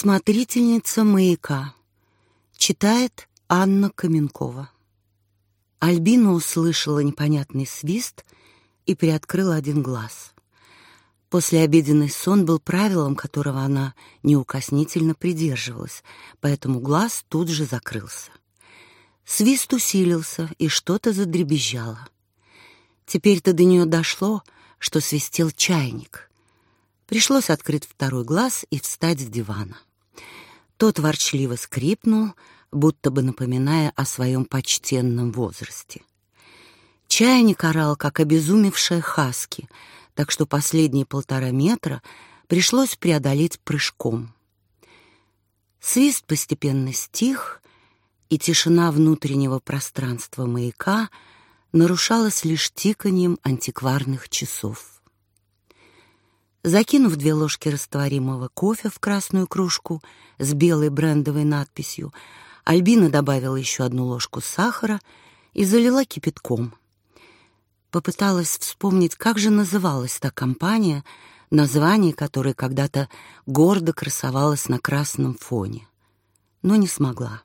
Смотрительница маяка. Читает Анна Каменкова. Альбина услышала непонятный свист и приоткрыла один глаз. Послеобеденный сон был правилом, которого она неукоснительно придерживалась, поэтому глаз тут же закрылся. Свист усилился, и что-то задребезжало. Теперь-то до нее дошло, что свистел чайник. Пришлось открыть второй глаз и встать с дивана. Тот ворчливо скрипнул, будто бы напоминая о своем почтенном возрасте. Чайник орал, как обезумевшая хаски, так что последние полтора метра пришлось преодолеть прыжком. Свист постепенно стих, и тишина внутреннего пространства маяка нарушалась лишь тиканьем антикварных часов. Закинув две ложки растворимого кофе в красную кружку с белой брендовой надписью, Альбина добавила еще одну ложку сахара и залила кипятком. Попыталась вспомнить, как же называлась та компания, название которой когда-то гордо красовалось на красном фоне, но не смогла.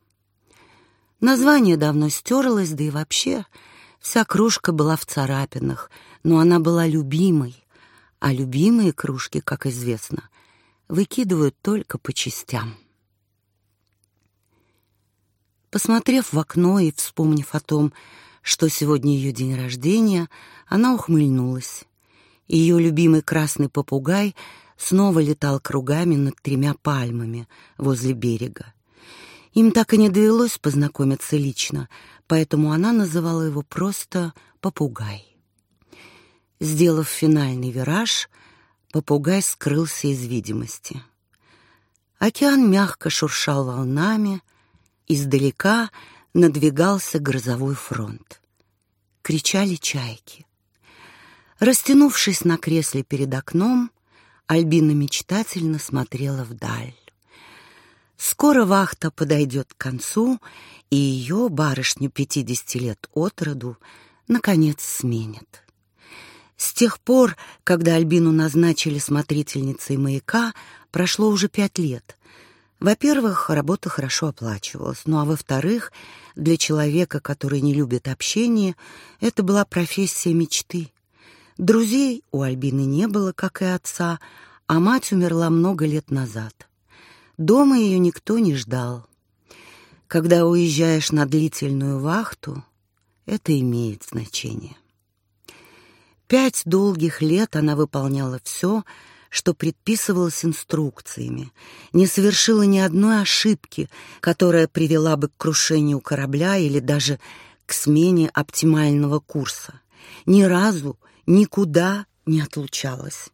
Название давно стерлось, да и вообще вся кружка была в царапинах, но она была любимой, а любимые кружки, как известно, выкидывают только по частям. Посмотрев в окно и вспомнив о том, что сегодня ее день рождения, она ухмыльнулась. Ее любимый красный попугай снова летал кругами над тремя пальмами возле берега. Им так и не довелось познакомиться лично, поэтому она называла его просто «попугай». Сделав финальный вираж, попугай скрылся из видимости. Океан мягко шуршал волнами, издалека надвигался грозовой фронт. Кричали чайки. Растянувшись на кресле перед окном, Альбина мечтательно смотрела вдаль. Скоро вахта подойдет к концу, и ее, барышню пятидесяти лет от роду, наконец сменят. С тех пор, когда Альбину назначили смотрительницей маяка, прошло уже пять лет. Во-первых, работа хорошо оплачивалась, ну а во-вторых, для человека, который не любит общение, это была профессия мечты. Друзей у Альбины не было, как и отца, а мать умерла много лет назад. Дома ее никто не ждал. Когда уезжаешь на длительную вахту, это имеет значение. Пять долгих лет она выполняла все, что предписывалось инструкциями, не совершила ни одной ошибки, которая привела бы к крушению корабля или даже к смене оптимального курса. Ни разу никуда не отлучалась.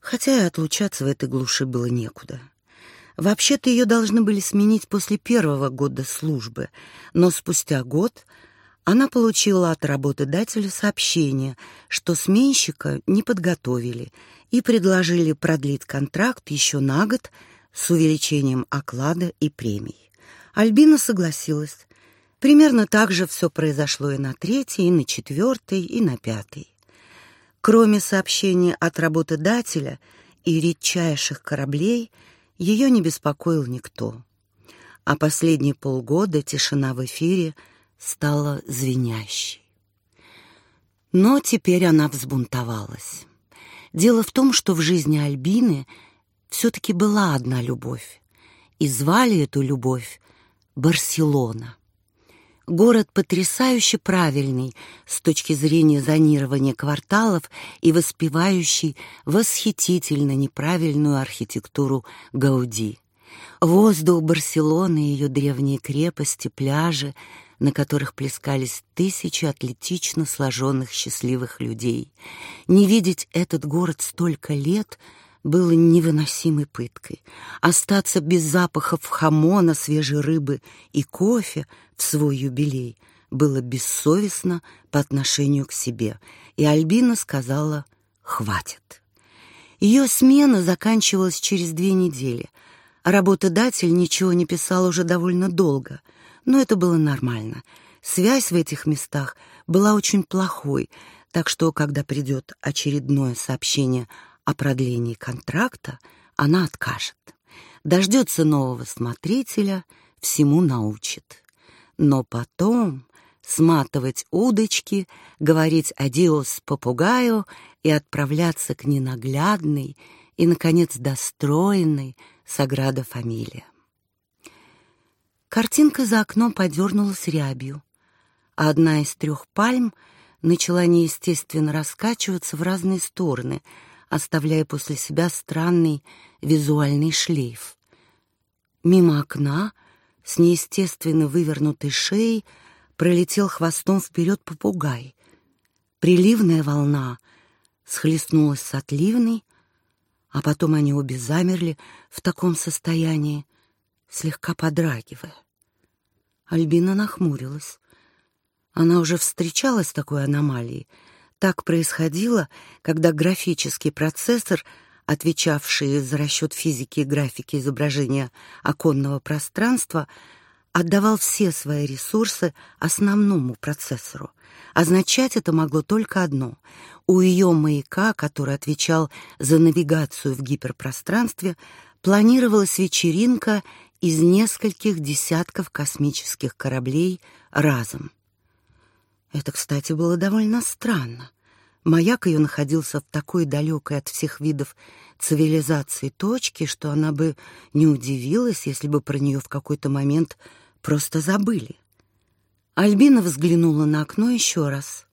Хотя и отлучаться в этой глуши было некуда. Вообще-то ее должны были сменить после первого года службы, но спустя год она получила от работодателя сообщение, что сменщика не подготовили и предложили продлить контракт еще на год с увеличением оклада и премий. Альбина согласилась. Примерно так же все произошло и на третий, и на четвертый, и на пятый. Кроме сообщения от работодателя и редчайших кораблей — ее не беспокоил никто. А последние полгода тишина в эфире стала звенящей. Но теперь она взбунтовалась. Дело в том, что в жизни Альбины все-таки была одна любовь, и звали эту любовь Барселона. Город потрясающе правильный с точки зрения зонирования кварталов и воспевающий восхитительно неправильную архитектуру Гауди. Воздух Барселоны ее древние крепости, пляжи, на которых плескались тысячи атлетично сложенных счастливых людей. Не видеть этот город столько лет — было невыносимой пыткой. Остаться без запахов хамона, свежей рыбы и кофе в свой юбилей было бессовестно по отношению к себе, и Альбина сказала «хватит». Ее смена заканчивалась через две недели. Работодатель ничего не писал уже довольно долго, но это было нормально. Связь в этих местах была очень плохой, так что, когда придет очередное сообщение о продлении контракта, она откажет. дождется нового смотрителя, всему научит. Но потом сматывать удочки, говорить «адиос попугаю» и отправляться к ненаглядной и, наконец, достроенной Саграда Фамилия. Картинка за окном подернулась рябью, а одна из трех пальм начала неестественно раскачиваться в разные стороны, оставляя после себя странный визуальный шлейф. Мимо окна с неестественно вывернутой шеей пролетел хвостом вперед попугай. Приливная волна схлестнулась с отливной, а потом они обе замерли в таком состоянии, слегка подрагивая. Альбина нахмурилась. Она уже встречалась с такой аномалией. Так происходило, когда графический процессор, отвечавший за расчет физики и графики изображения оконного пространства, отдавал все свои ресурсы основному процессору. Означать это могло только одно. У ее маяка, который отвечал за навигацию в гиперпространстве, планировалась вечеринка из нескольких десятков космических кораблей разом. Это, кстати, было довольно странно. Маяк ее находился в такой далекой от всех видов цивилизации точке, что она бы не удивилась, если бы про нее в какой-то момент просто забыли. Альбина взглянула на окно еще раз.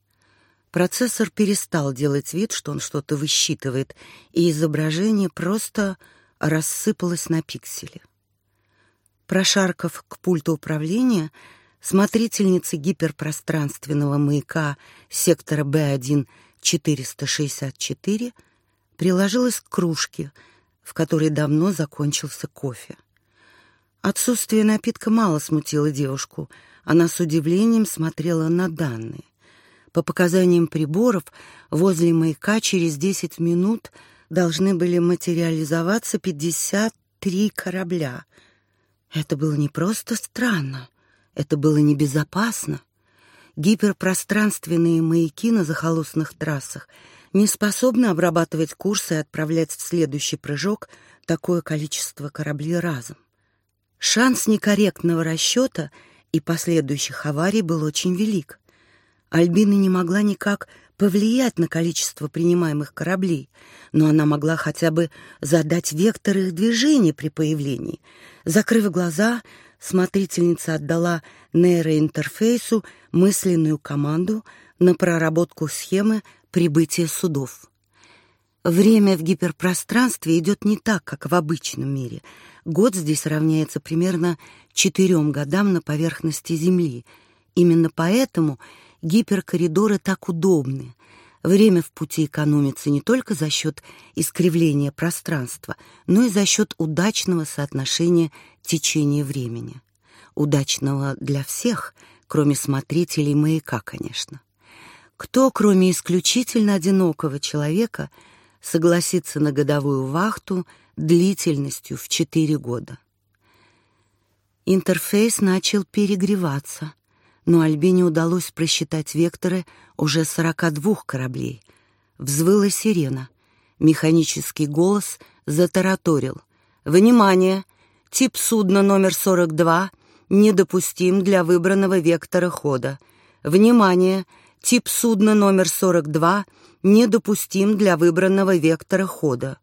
Процессор перестал делать вид, что он что-то высчитывает, и изображение просто рассыпалось на пиксели. Прошаркав к пульту управления, смотрительница гиперпространственного маяка сектора Б1 464 приложилась к кружке, в которой давно закончился кофе. Отсутствие напитка мало смутило девушку. Она с удивлением смотрела на данные. По показаниям приборов, возле маяка через 10 минут должны были материализоваться 53 корабля — это было не просто странно, это было небезопасно. Гиперпространственные маяки на захолустных трассах не способны обрабатывать курсы и отправлять в следующий прыжок такое количество кораблей разом. Шанс некорректного расчета и последующих аварий был очень велик. Альбина не могла никак повлиять на количество принимаемых кораблей, но она могла хотя бы задать вектор их движения при появлении. Закрыв глаза, смотрительница отдала нейроинтерфейсу мысленную команду на проработку схемы прибытия судов. Время в гиперпространстве идет не так, как в обычном мире. Год здесь равняется примерно четырем годам на поверхности Земли. Именно поэтому гиперкоридоры так удобны. Время в пути экономится не только за счет искривления пространства, но и за счет удачного соотношения течения времени. Удачного для всех, кроме смотрителей маяка, конечно. Кто, кроме исключительно одинокого человека, согласится на годовую вахту длительностью в 4 года? Интерфейс начал перегреваться но Альбине удалось просчитать векторы уже 42 кораблей. Взвыла сирена. Механический голос затараторил. «Внимание! Тип судна номер 42 недопустим для выбранного вектора хода. Внимание! Тип судна номер 42 недопустим для выбранного вектора хода».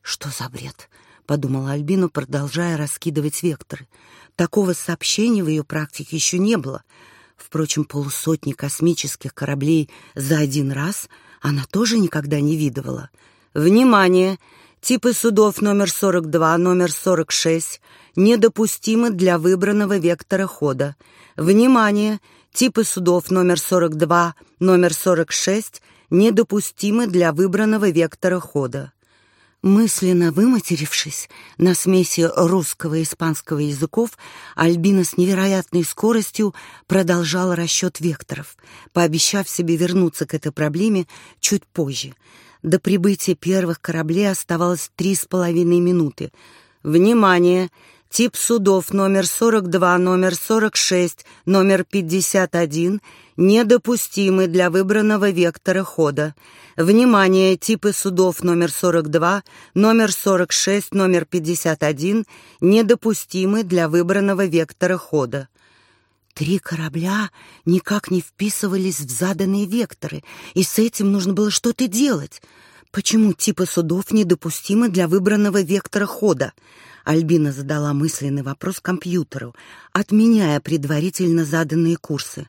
«Что за бред?» — подумала Альбина, продолжая раскидывать векторы. Такого сообщения в ее практике еще не было — Впрочем, полусотни космических кораблей за один раз она тоже никогда не видывала. Внимание! Типы судов номер 42, номер 46 недопустимы для выбранного вектора хода. Внимание! Типы судов номер 42, номер 46 недопустимы для выбранного вектора хода. Мысленно выматерившись на смеси русского и испанского языков, Альбина с невероятной скоростью продолжала расчет векторов, пообещав себе вернуться к этой проблеме чуть позже. До прибытия первых кораблей оставалось три с половиной минуты. «Внимание! Тип судов номер 42, номер 46, номер 51 недопустимы для выбранного вектора хода. Внимание, типы судов номер 42, номер 46, номер 51 недопустимы для выбранного вектора хода. Три корабля никак не вписывались в заданные векторы, и с этим нужно было что-то делать. Почему типы судов недопустимы для выбранного вектора хода? Альбина задала мысленный вопрос компьютеру, отменяя предварительно заданные курсы.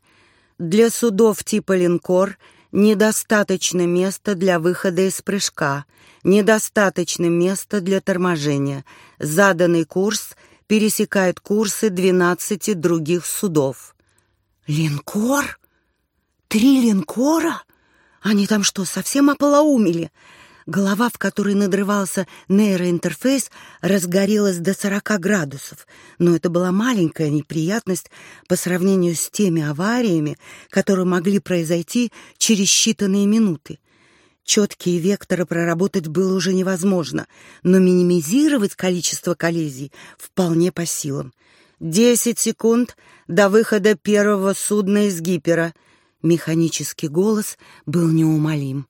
Для судов типа линкор недостаточно места для выхода из прыжка, недостаточно места для торможения. Заданный курс пересекает курсы 12 других судов. Линкор? Три линкора? Они там что, совсем ополоумели? Голова, в которой надрывался нейроинтерфейс, разгорелась до 40 градусов, но это была маленькая неприятность по сравнению с теми авариями, которые могли произойти через считанные минуты. Четкие векторы проработать было уже невозможно, но минимизировать количество коллизий вполне по силам. «Десять секунд до выхода первого судна из гипера», Механический голос был неумолим.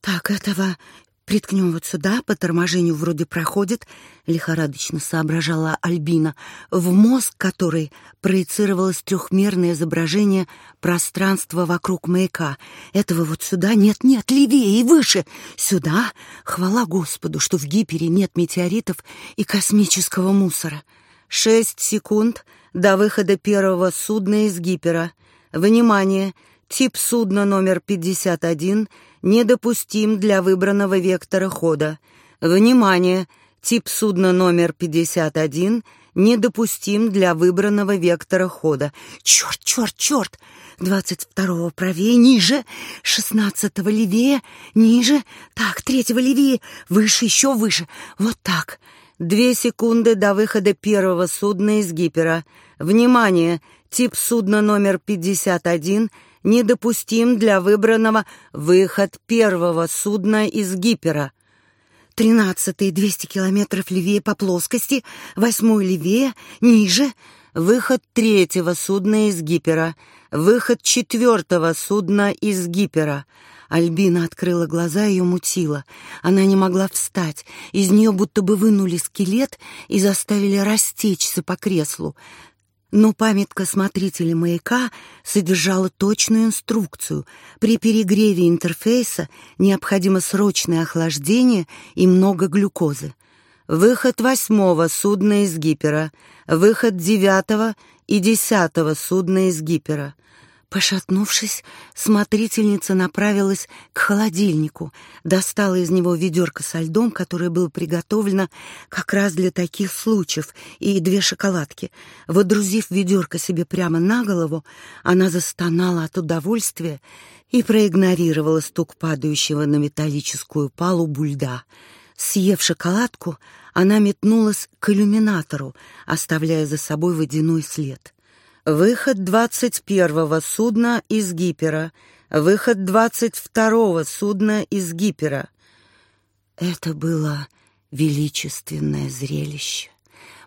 «Так, этого приткнем вот сюда, по торможению вроде проходит», — лихорадочно соображала Альбина, в мозг которой проецировалось трехмерное изображение пространства вокруг маяка. «Этого вот сюда нет-нет, левее и выше! Сюда! Хвала Господу, что в Гипере нет метеоритов и космического мусора!» «Шесть секунд до выхода первого судна из Гипера. Внимание! Тип судна номер 51 недопустим для выбранного вектора хода. Внимание! Тип судна номер 51 недопустим для выбранного вектора хода. Черт, черт, черт! 22-го правее, ниже, 16-го левее, ниже, так, третьего левее, выше, еще выше, вот так. Две секунды до выхода первого судна из гипера. Внимание! Тип судна номер 51 недопустим для выбранного выход первого судна из гипера. Тринадцатый — двести километров левее по плоскости, восьмой левее, ниже — выход третьего судна из гипера, выход четвертого судна из гипера. Альбина открыла глаза, ее мутило. Она не могла встать. Из нее будто бы вынули скелет и заставили растечься по креслу. Но памятка смотрителя маяка содержала точную инструкцию. При перегреве интерфейса необходимо срочное охлаждение и много глюкозы. Выход восьмого судна из гипера, выход девятого и десятого судна из гипера — Пошатнувшись, смотрительница направилась к холодильнику, достала из него ведерко со льдом, которое было приготовлено как раз для таких случаев, и две шоколадки. Водрузив ведерко себе прямо на голову, она застонала от удовольствия и проигнорировала стук падающего на металлическую палубу льда. Съев шоколадку, она метнулась к иллюминатору, оставляя за собой водяной след — Выход двадцать первого судна из Гипера. Выход двадцать второго судна из Гипера. Это было величественное зрелище.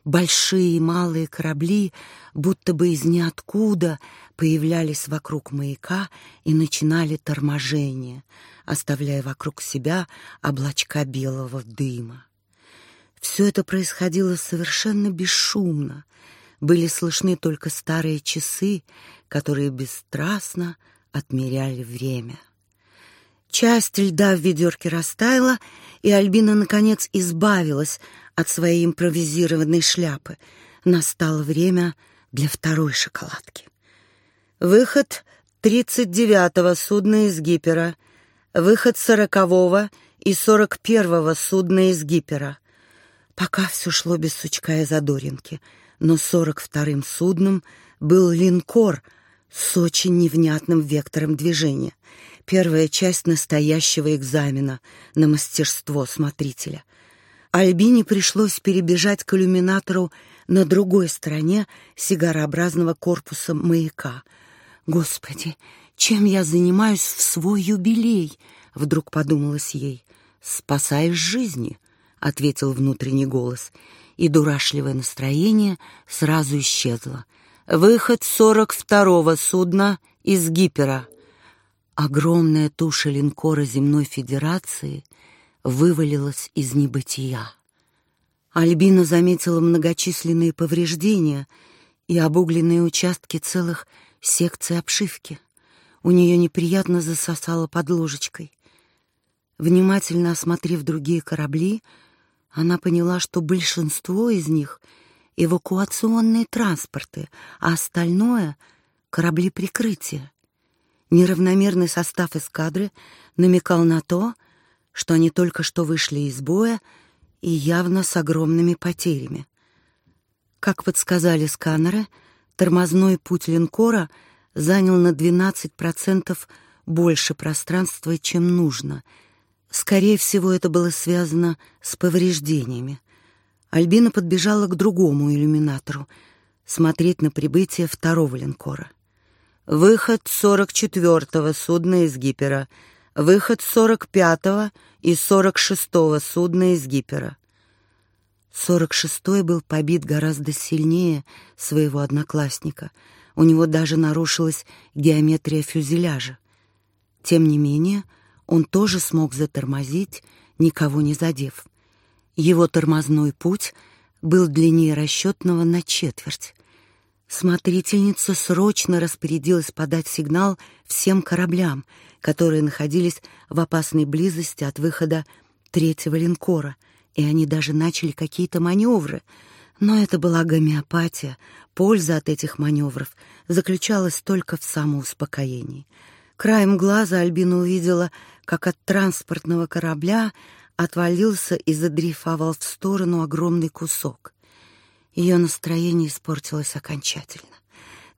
Большие и малые корабли, будто бы из ниоткуда, появлялись вокруг маяка и начинали торможение, оставляя вокруг себя облачка белого дыма. Все это происходило совершенно бесшумно, были слышны только старые часы, которые бесстрастно отмеряли время. Часть льда в ведерке растаяла, и Альбина, наконец, избавилась от своей импровизированной шляпы. Настало время для второй шоколадки. Выход тридцать девятого судна из Гипера, выход сорокового и сорок первого судна из Гипера. Пока все шло без сучка и задоринки — но сорок вторым судном был линкор с очень невнятным вектором движения. Первая часть настоящего экзамена на мастерство смотрителя. Альбине пришлось перебежать к иллюминатору на другой стороне сигарообразного корпуса маяка. «Господи, чем я занимаюсь в свой юбилей?» — вдруг подумалось ей. «Спасаешь жизни», — ответил внутренний голос, и дурашливое настроение сразу исчезло. Выход сорок второго судна из Гипера. Огромная туша линкора Земной Федерации вывалилась из небытия. Альбина заметила многочисленные повреждения и обугленные участки целых секций обшивки. У нее неприятно засосало под ложечкой. Внимательно осмотрев другие корабли, она поняла, что большинство из них — эвакуационные транспорты, а остальное — корабли прикрытия. Неравномерный состав эскадры намекал на то, что они только что вышли из боя и явно с огромными потерями. Как подсказали сканеры, тормозной путь линкора занял на 12% больше пространства, чем нужно — Скорее всего, это было связано с повреждениями. Альбина подбежала к другому иллюминатору, смотреть на прибытие второго линкора. Выход 44-го судна из Гипера. Выход 45-го и 46-го судна из Гипера. 46-й был побит гораздо сильнее своего одноклассника. У него даже нарушилась геометрия фюзеляжа. Тем не менее, он тоже смог затормозить, никого не задев. Его тормозной путь был длиннее расчетного на четверть. Смотрительница срочно распорядилась подать сигнал всем кораблям, которые находились в опасной близости от выхода третьего линкора, и они даже начали какие-то маневры. Но это была гомеопатия. Польза от этих маневров заключалась только в самоуспокоении. Краем глаза Альбина увидела, как от транспортного корабля отвалился и задрейфовал в сторону огромный кусок. Ее настроение испортилось окончательно.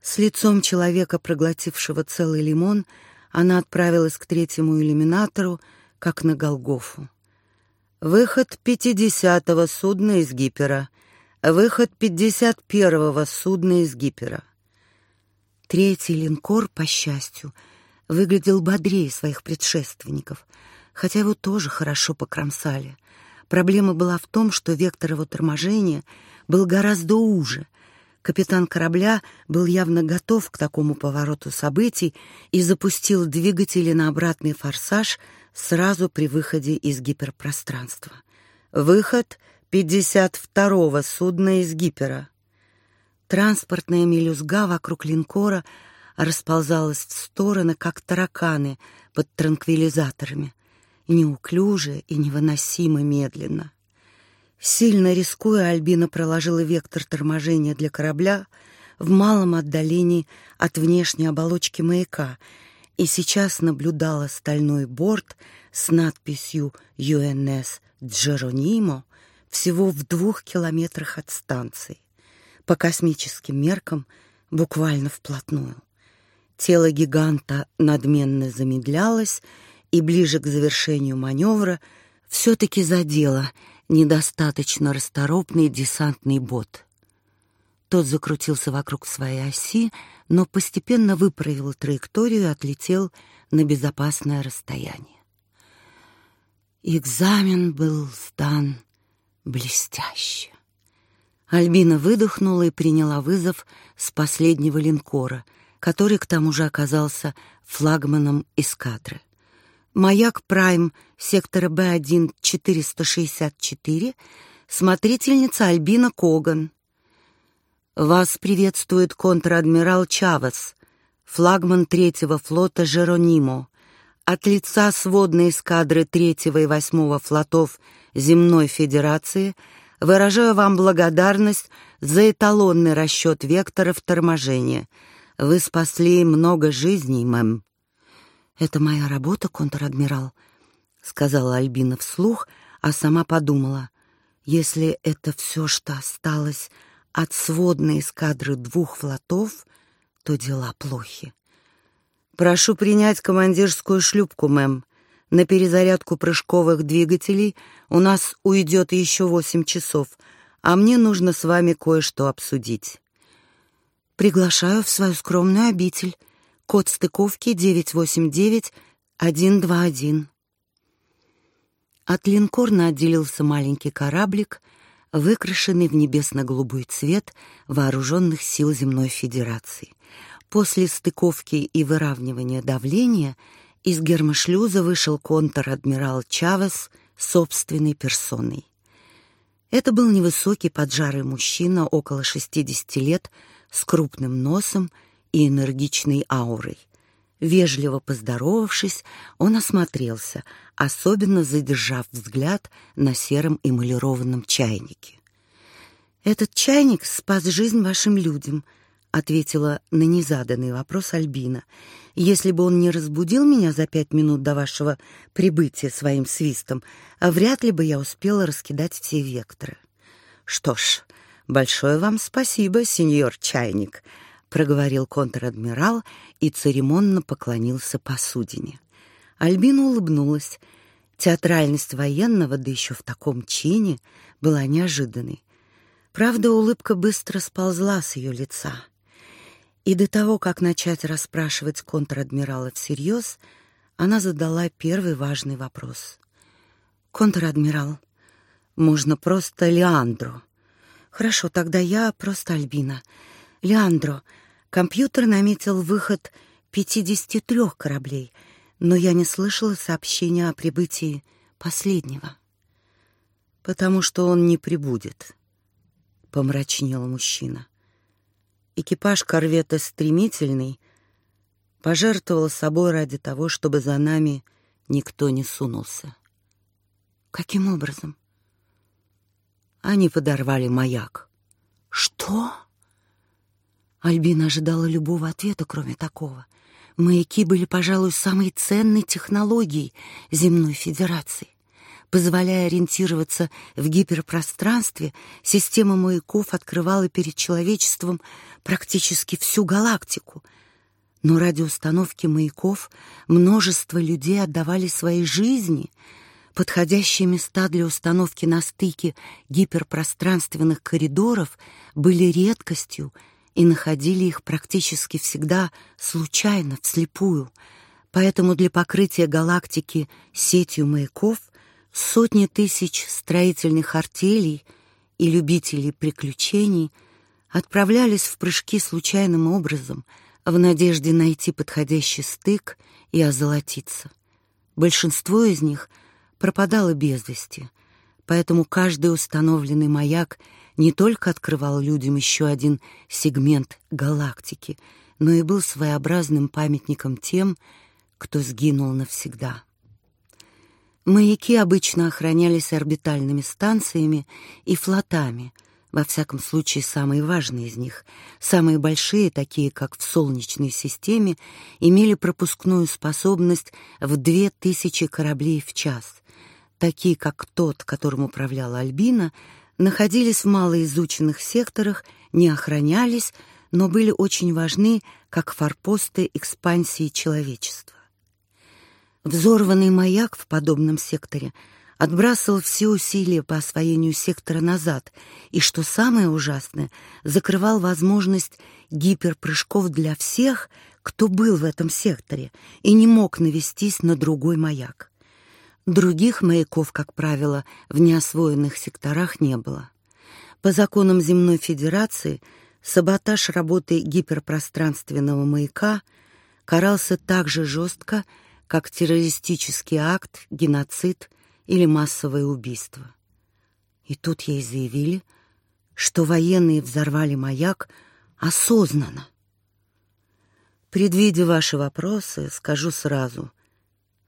С лицом человека, проглотившего целый лимон, она отправилась к третьему иллюминатору, как на Голгофу. Выход пятидесятого судна из Гипера. Выход пятьдесят первого судна из Гипера. Третий линкор, по счастью, — выглядел бодрее своих предшественников, хотя его тоже хорошо покромсали. Проблема была в том, что вектор его торможения был гораздо уже. Капитан корабля был явно готов к такому повороту событий и запустил двигатели на обратный форсаж сразу при выходе из гиперпространства. Выход 52-го судна из гипера. Транспортная мелюзга вокруг линкора — расползалась в стороны, как тараканы под транквилизаторами, неуклюже и невыносимо медленно. Сильно рискуя, Альбина проложила вектор торможения для корабля в малом отдалении от внешней оболочки маяка и сейчас наблюдала стальной борт с надписью «ЮНС Джеронимо» всего в двух километрах от станции, по космическим меркам буквально вплотную. Тело гиганта надменно замедлялось, и ближе к завершению маневра все-таки задело недостаточно расторопный десантный бот. Тот закрутился вокруг своей оси, но постепенно выправил траекторию и отлетел на безопасное расстояние. Экзамен был сдан блестяще. Альбина выдохнула и приняла вызов с последнего линкора — который к тому же оказался флагманом эскадры. Маяк Прайм сектора Б1 464, смотрительница Альбина Коган. Вас приветствует контр-адмирал Чавес, флагман третьего флота Жеронимо. От лица сводной эскадры третьего и восьмого флотов Земной Федерации выражаю вам благодарность за эталонный расчет векторов торможения — вы спасли много жизней, мэм. Это моя работа, контр-адмирал, сказала Альбина вслух, а сама подумала: если это все, что осталось от сводной эскадры двух флотов, то дела плохи. Прошу принять командирскую шлюпку, мэм. На перезарядку прыжковых двигателей у нас уйдет еще восемь часов, а мне нужно с вами кое-что обсудить. Приглашаю в свою скромную обитель. Код стыковки 989-121. От линкорна отделился маленький кораблик, выкрашенный в небесно-голубой цвет вооруженных сил Земной Федерации. После стыковки и выравнивания давления из гермошлюза вышел контр-адмирал Чавес собственной персоной. Это был невысокий поджарый мужчина около 60 лет с крупным носом и энергичной аурой. Вежливо поздоровавшись, он осмотрелся, особенно задержав взгляд на сером эмалированном чайнике. «Этот чайник спас жизнь вашим людям», — ответила на незаданный вопрос Альбина. «Если бы он не разбудил меня за пять минут до вашего прибытия своим свистом, вряд ли бы я успела раскидать все векторы». «Что ж, большое вам спасибо, сеньор Чайник», проговорил контр-адмирал и церемонно поклонился посудине. Альбина улыбнулась. Театральность военного, да еще в таком чине, была неожиданной. Правда, улыбка быстро сползла с ее лица. И до того, как начать расспрашивать контр-адмирала всерьез, она задала первый важный вопрос. «Контр-адмирал, можно просто Леандро?» «Хорошо, тогда я просто Альбина. Леандро, Компьютер наметил выход 53 кораблей, но я не слышала сообщения о прибытии последнего. «Потому что он не прибудет», — помрачнел мужчина. Экипаж корвета «Стремительный» пожертвовал собой ради того, чтобы за нами никто не сунулся. «Каким образом?» Они подорвали маяк. «Что?» Альбина ожидала любого ответа, кроме такого. Маяки были, пожалуй, самой ценной технологией земной федерации. Позволяя ориентироваться в гиперпространстве, система маяков открывала перед человечеством практически всю галактику. Но ради установки маяков множество людей отдавали свои жизни. Подходящие места для установки на стыке гиперпространственных коридоров были редкостью — и находили их практически всегда случайно, вслепую. Поэтому для покрытия галактики сетью маяков сотни тысяч строительных артелей и любителей приключений отправлялись в прыжки случайным образом в надежде найти подходящий стык и озолотиться. Большинство из них пропадало без вести, поэтому каждый установленный маяк — не только открывал людям еще один сегмент галактики, но и был своеобразным памятником тем, кто сгинул навсегда. Маяки обычно охранялись орбитальными станциями и флотами, во всяком случае самые важные из них. Самые большие, такие как в Солнечной системе, имели пропускную способность в две тысячи кораблей в час. Такие, как тот, которым управляла Альбина, находились в малоизученных секторах, не охранялись, но были очень важны как форпосты экспансии человечества. Взорванный маяк в подобном секторе отбрасывал все усилия по освоению сектора назад и, что самое ужасное, закрывал возможность гиперпрыжков для всех, кто был в этом секторе и не мог навестись на другой маяк. Других маяков, как правило, в неосвоенных секторах не было. По законам Земной Федерации саботаж работы гиперпространственного маяка карался так же жестко, как террористический акт, геноцид или массовое убийство. И тут ей заявили, что военные взорвали маяк осознанно. Предвидя ваши вопросы, скажу сразу —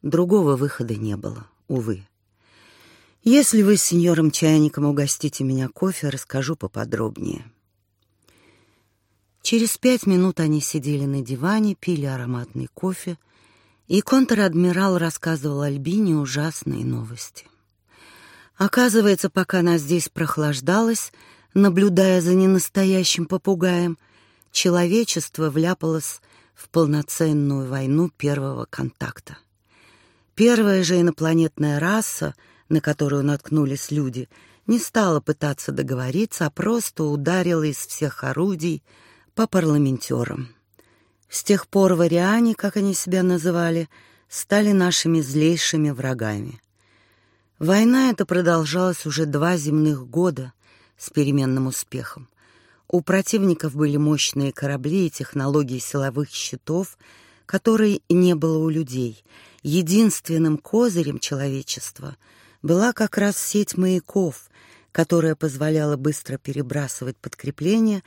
Другого выхода не было, увы. Если вы с сеньором Чайником угостите меня кофе, расскажу поподробнее. Через пять минут они сидели на диване, пили ароматный кофе, и контр-адмирал рассказывал Альбине ужасные новости. Оказывается, пока она здесь прохлаждалась, наблюдая за ненастоящим попугаем, человечество вляпалось в полноценную войну первого контакта. Первая же инопланетная раса, на которую наткнулись люди, не стала пытаться договориться, а просто ударила из всех орудий по парламентерам. С тех пор вариане, как они себя называли, стали нашими злейшими врагами. Война эта продолжалась уже два земных года, с переменным успехом. У противников были мощные корабли и технологии силовых щитов, которой не было у людей. Единственным козырем человечества была как раз сеть маяков, которая позволяла быстро перебрасывать подкрепления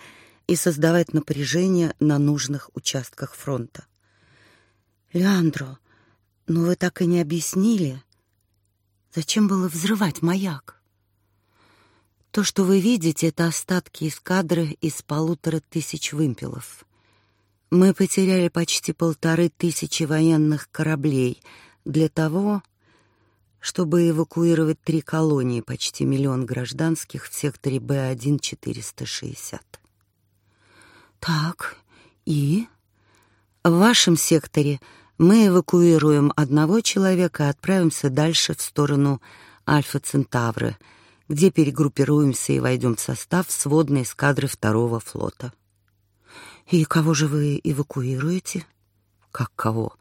и создавать напряжение на нужных участках фронта. «Леандро, но вы так и не объяснили, зачем было взрывать маяк?» То, что вы видите, это остатки эскадры из полутора тысяч вымпелов. Мы потеряли почти полторы тысячи военных кораблей для того, чтобы эвакуировать три колонии, почти миллион гражданских в секторе Б1-460. Так, и? В вашем секторе мы эвакуируем одного человека и отправимся дальше в сторону Альфа-Центавры, где перегруппируемся и войдем в состав сводной эскадры второго флота. И кого же вы эвакуируете? Как кого?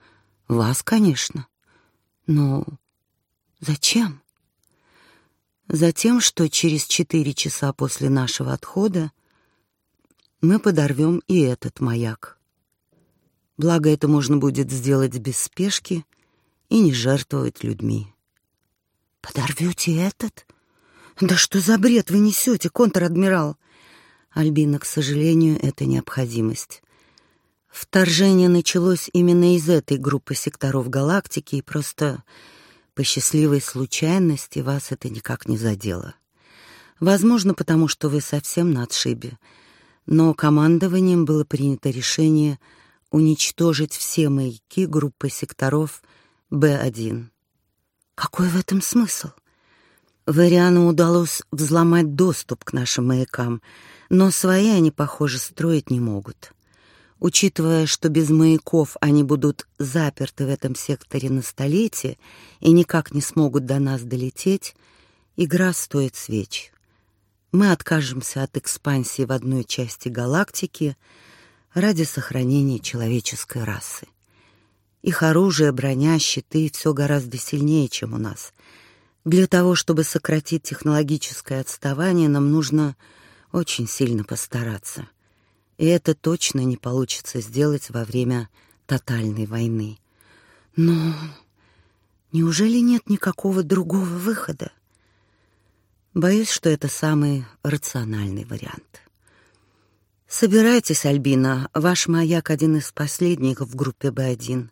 Вас, конечно. Но зачем? Затем, что через четыре часа после нашего отхода мы подорвем и этот маяк. Благо это можно будет сделать без спешки и не жертвовать людьми. Подорвете этот? Да что за бред вы несете, контр-адмирал? Альбина, к сожалению, это необходимость. Вторжение началось именно из этой группы секторов галактики, и просто по счастливой случайности вас это никак не задело. Возможно, потому что вы совсем на отшибе — но командованием было принято решение уничтожить все маяки группы секторов Б1. Какой в этом смысл? Вариану удалось взломать доступ к нашим маякам, но свои они, похоже, строить не могут. Учитывая, что без маяков они будут заперты в этом секторе на столетие и никак не смогут до нас долететь, игра стоит свеч мы откажемся от экспансии в одной части галактики ради сохранения человеческой расы. Их оружие, броня, щиты — все гораздо сильнее, чем у нас. Для того, чтобы сократить технологическое отставание, нам нужно очень сильно постараться. И это точно не получится сделать во время тотальной войны. Но неужели нет никакого другого выхода? Боюсь, что это самый рациональный вариант. Собирайтесь, Альбина, ваш маяк один из последних в группе Б1.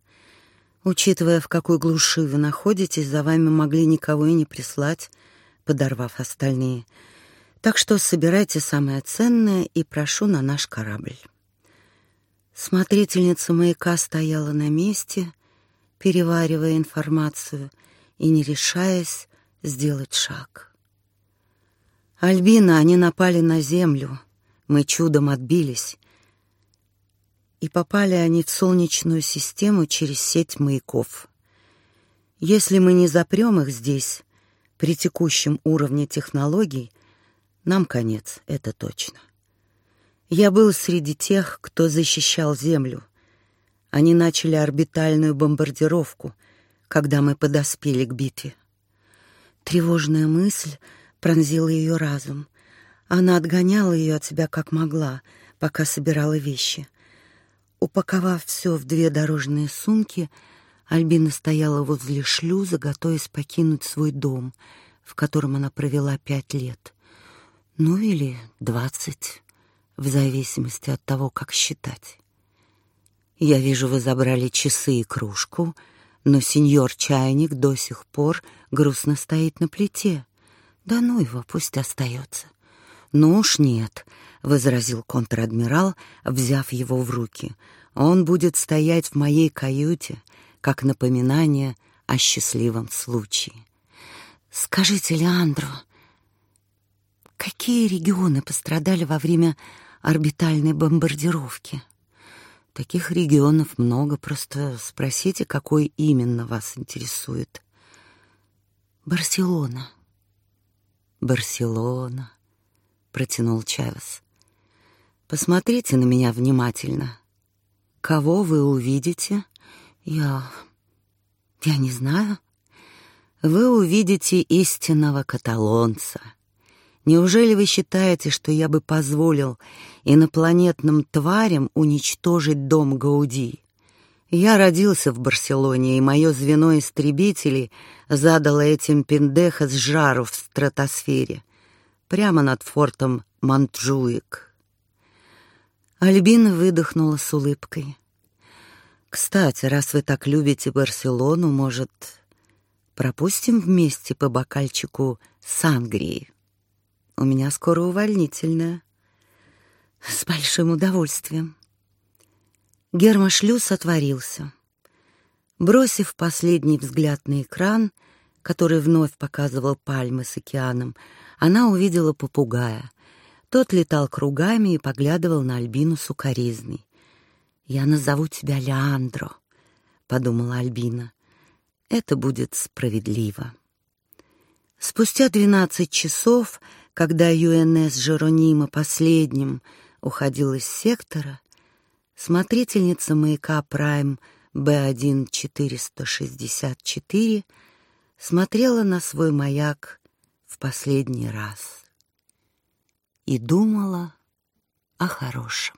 Учитывая, в какой глуши вы находитесь, за вами могли никого и не прислать, подорвав остальные. Так что собирайте самое ценное и прошу на наш корабль. Смотрительница маяка стояла на месте, переваривая информацию и не решаясь сделать шаг. Альбина, они напали на землю. Мы чудом отбились. И попали они в солнечную систему через сеть маяков. Если мы не запрем их здесь, при текущем уровне технологий, нам конец, это точно. Я был среди тех, кто защищал Землю. Они начали орбитальную бомбардировку, когда мы подоспели к битве. Тревожная мысль — пронзила ее разум. Она отгоняла ее от себя как могла, пока собирала вещи. Упаковав все в две дорожные сумки, Альбина стояла возле шлюза, готовясь покинуть свой дом, в котором она провела пять лет. Ну или двадцать, в зависимости от того, как считать. Я вижу, вы забрали часы и кружку, но сеньор чайник до сих пор грустно стоит на плите. Да ну его, пусть остается. Ну уж нет, возразил контр-адмирал, взяв его в руки. Он будет стоять в моей каюте, как напоминание о счастливом случае. Скажите, Леандро, какие регионы пострадали во время орбитальной бомбардировки? Таких регионов много, просто спросите, какой именно вас интересует. Барселона. Барселона, протянул Чавес. Посмотрите на меня внимательно. Кого вы увидите? Я я не знаю. Вы увидите истинного каталонца, Неужели вы считаете, что я бы позволил инопланетным тварям уничтожить дом Гауди? Я родился в Барселоне, и мое звено истребителей задало этим пиндехас жару в стратосфере, прямо над фортом Манчжуик. Альбина выдохнула с улыбкой. Кстати, раз вы так любите Барселону, может, пропустим вместе по бокальчику сангрии? У меня скоро увольнительная. С большим удовольствием. Гермошлюз отворился. Бросив последний взгляд на экран, который вновь показывал пальмы с океаном, она увидела попугая. Тот летал кругами и поглядывал на Альбину сукоризной. «Я назову тебя Леандро», — подумала Альбина. «Это будет справедливо». Спустя двенадцать часов когда ЮНС Жеронима последним уходил из сектора, смотрительница маяка Прайм Б1-464 смотрела на свой маяк в последний раз и думала о хорошем.